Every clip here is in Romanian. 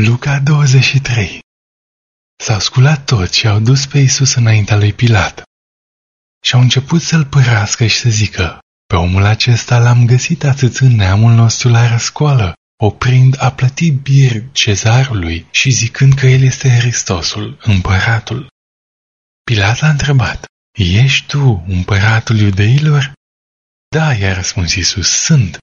Luca 23 S-au sculat toți și au dus pe Isus înaintea lui Pilat. Și au început să-l părască și să zică, pe omul acesta l-am găsit atâțând neamul nostru la răscoală, oprind a plăti bir cezarului și zicând că el este Hristosul, împăratul. Pilat a întrebat, Ești tu împăratul iudeilor? Da, i-a răspuns Isus, sunt.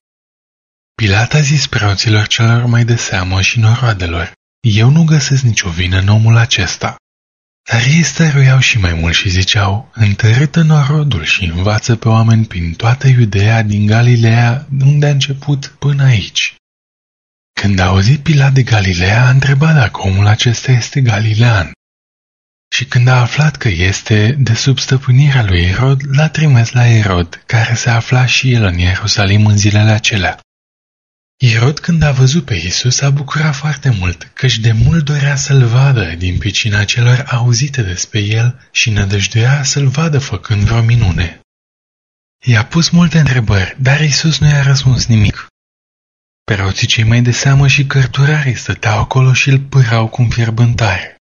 Pilat a zis preoților celor mai de seamă și noroadelor, Eu nu găsesc nicio vină în omul acesta. Dar ei stăruiau și mai mult și ziceau, întărâtă norodul și învață pe oameni prin toată Iudeea din Galileea, unde a început până aici. Când a auzit Pilat de Galileea, a întrebat dacă omul acesta este galilean. Și când a aflat că este de sub stăpânirea lui Erod, l-a trimis la Erod, care se afla și el în Ierusalim în zilele acelea. Irod, când a văzut pe Isus, a bucurat foarte mult, căci de mult dorea să-l vadă din picina celor auzite despre el și nădăjduia să-l vadă făcând vreo minune. I-a pus multe întrebări, dar Isus nu i-a răspuns nimic. Preoții cei mai de seamă și cărturarii stăteau acolo și îl pârau cu fierbântare.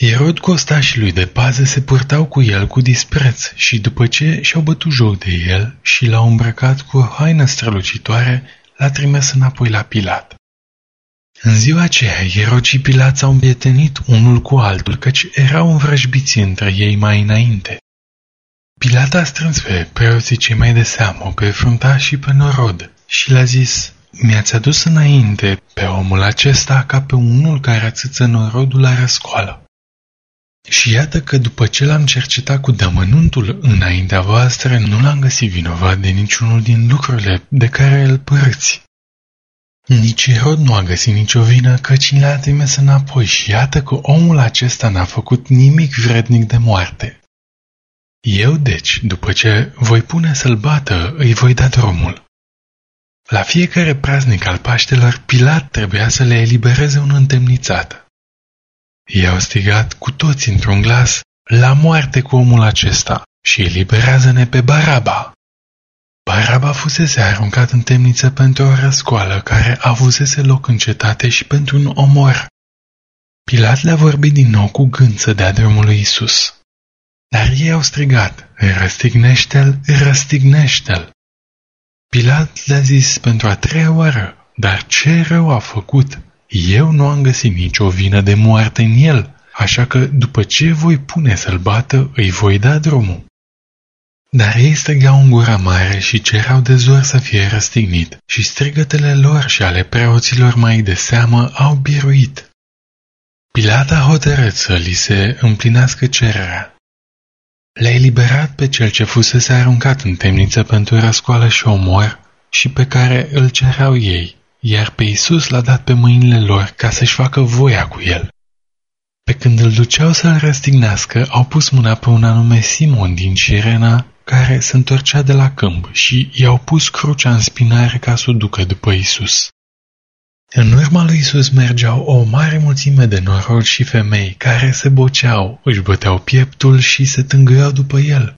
Irod cu ostașii lui de pază se purtau cu el cu dispreț și după ce și-au bătut joc de el și l-au îmbrăcat cu o haină strălucitoare, l-a trimis înapoi la Pilat. În ziua aceea, Ierod și Pilat s-au îmbietenit unul cu altul, căci erau învrăjbiți între ei mai înainte. Pilat a strâns pe preoții cei mai de seamă, pe frunta și pe norod, și le-a zis, Mi-ați adus înainte pe omul acesta ca pe unul care ațâță norodul la răscoală. Și iată că după ce l-am cercetat cu dămănuntul înaintea voastră, nu l-am găsit vinovat de niciunul din lucrurile de care îl părți. Nici Erod nu a găsit nicio vină, căci le-a trimis înapoi și iată că omul acesta n-a făcut nimic vrednic de moarte. Eu, deci, după ce voi pune să-l bată, îi voi da drumul. La fiecare praznic al Paștelor, Pilat trebuia să le elibereze un întemnițat. I-au strigat cu toți într-un glas, la moarte cu omul acesta și eliberează-ne pe Baraba. Baraba fusese aruncat în temniță pentru o răscoală care avusese loc în cetate și pentru un omor. Pilat le-a vorbit din nou cu gând să dea drumul lui Isus. Dar ei au strigat, răstignește-l, răstignește-l. Pilat le-a zis pentru a treia oară, dar ce rău a făcut? Eu nu am găsit nicio vină de moarte în el, așa că după ce voi pune să-l bată, îi voi da drumul. Dar ei strigau în gura mare și cerau de zor să fie răstignit și strigătele lor și ale preoților mai de seamă au biruit. Pilat a hotărât să li se împlinească cererea. Le-a eliberat pe cel ce fusese aruncat în temniță pentru răscoală și omor și pe care îl cereau ei iar pe Isus l-a dat pe mâinile lor ca să-și facă voia cu el. Pe când îl duceau să-l răstignească, au pus mâna pe un anume Simon din Cirena, care se întorcea de la câmp și i-au pus crucea în spinare ca să o ducă după Isus. În urma lui Isus mergeau o mare mulțime de norori și femei care se boceau, își băteau pieptul și se tângâiau după el.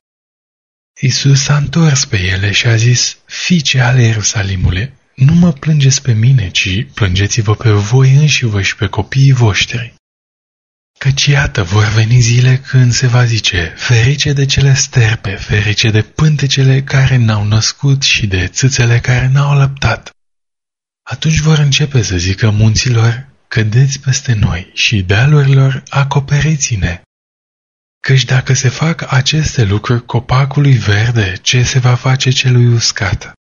Isus s-a întors pe ele și a zis, Fiice ale Ierusalimule, nu mă plângeți pe mine, ci plângeți-vă pe voi înși și pe copiii voștri. Căci iată, vor veni zile când se va zice, ferice de cele sterpe, ferice de pântecele care n-au născut și de țâțele care n-au lăptat. Atunci vor începe să zică munților, cădeți peste noi și dealurilor acoperiți-ne. Căci dacă se fac aceste lucruri copacului verde, ce se va face celui uscat?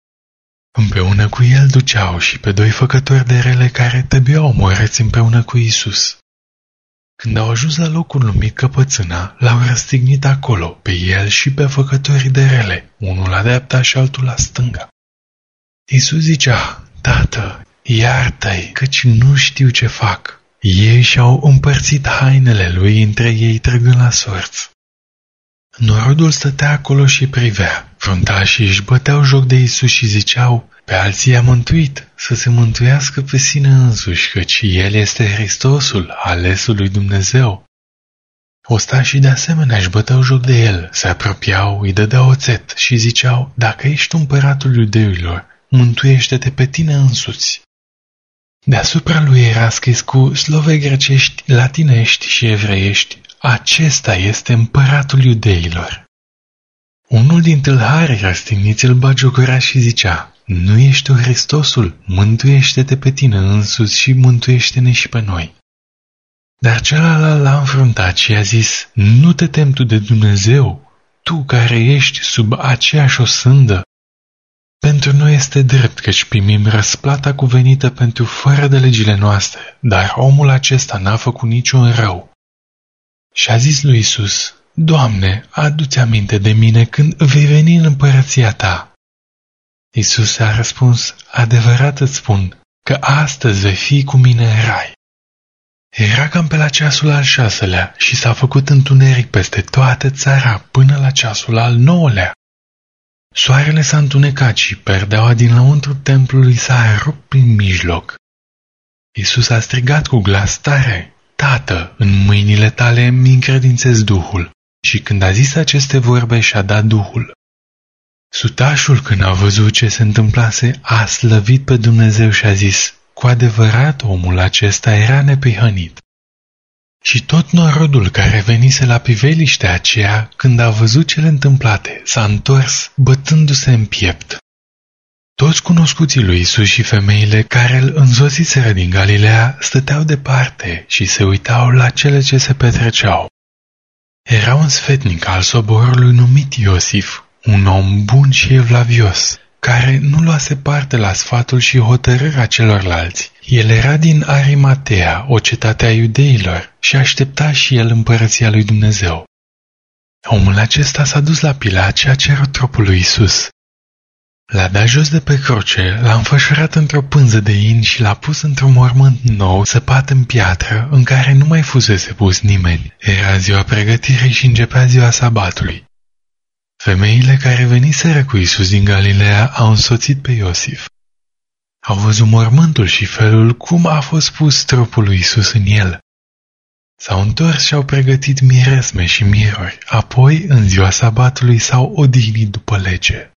Împreună cu el duceau și pe doi făcători de rele care trebuiau omorâți împreună cu Isus. Când au ajuns la locul numit Căpățâna, l-au răstignit acolo, pe el și pe făcătorii de rele, unul la dreapta și altul la stânga. Isus zicea, Tată, iartă-i, căci nu știu ce fac. Ei și-au împărțit hainele lui între ei trăgând la sorți. Norodul stătea acolo și privea. Fruntașii își băteau joc de Isus și ziceau, pe alții a mântuit, să se mântuiască pe sine însuși, căci El este Hristosul, alesul lui Dumnezeu. Ostașii de asemenea își băteau joc de el, se apropiau, îi dădeau oțet și ziceau, dacă ești împăratul iudeilor, mântuiește-te pe tine însuți. Deasupra lui era scris cu slove grecești, latinești și evreiești, acesta este împăratul iudeilor. Unul din tâlharii răstigniți îl bagiocora și zicea, Nu ești tu Hristosul, mântuiește-te pe tine însuți și mântuiește-ne și pe noi. Dar celălalt l-a înfruntat și a zis, Nu te tem tu de Dumnezeu, tu care ești sub aceeași osândă. Pentru noi este drept căci primim răsplata cuvenită pentru fără de legile noastre, dar omul acesta n-a făcut niciun rău. Și a zis lui Isus, Doamne, adu-ți aminte de mine când vei veni în împărăția ta. Isus a răspuns, adevărat îți spun că astăzi vei fi cu mine în rai. Era cam pe la ceasul al șaselea și s-a făcut întuneric peste toată țara până la ceasul al nouălea. Soarele s-a întunecat și perdeaua din lăuntru templului s-a rupt prin mijloc. Isus a strigat cu glas tare, Tată, în mâinile tale mi încredințez Duhul. Și când a zis aceste vorbe și-a dat Duhul. Sutașul, când a văzut ce se întâmplase, a slăvit pe Dumnezeu și a zis, cu adevărat omul acesta era nepihănit. Și tot norodul care venise la priveliștea aceea, când a văzut cele întâmplate, s-a întors, bătându-se în piept. Toți cunoscuții lui Isus și femeile care îl însoțiseră din Galileea stăteau departe și se uitau la cele ce se petreceau. Era un sfetnic al soborului numit Iosif, un om bun și evlavios, care nu luase parte la sfatul și hotărârea celorlalți. El era din Arimatea, o cetate a iudeilor, și aștepta și el împărăția lui Dumnezeu. Omul acesta s-a dus la Pilat și a cerut trupul lui Isus. L-a dat jos de pe cruce, l-a înfășurat într-o pânză de in și l-a pus într-un mormânt nou, săpat în piatră, în care nu mai fusese pus nimeni. Era ziua pregătirii și începea ziua sabatului. Femeile care veniseră cu Isus din Galileea au însoțit pe Iosif. Au văzut mormântul și felul cum a fost pus trupul lui Isus în el. S-au întors și au pregătit miresme și mirori, apoi, în ziua sabatului, s-au odihnit după lege.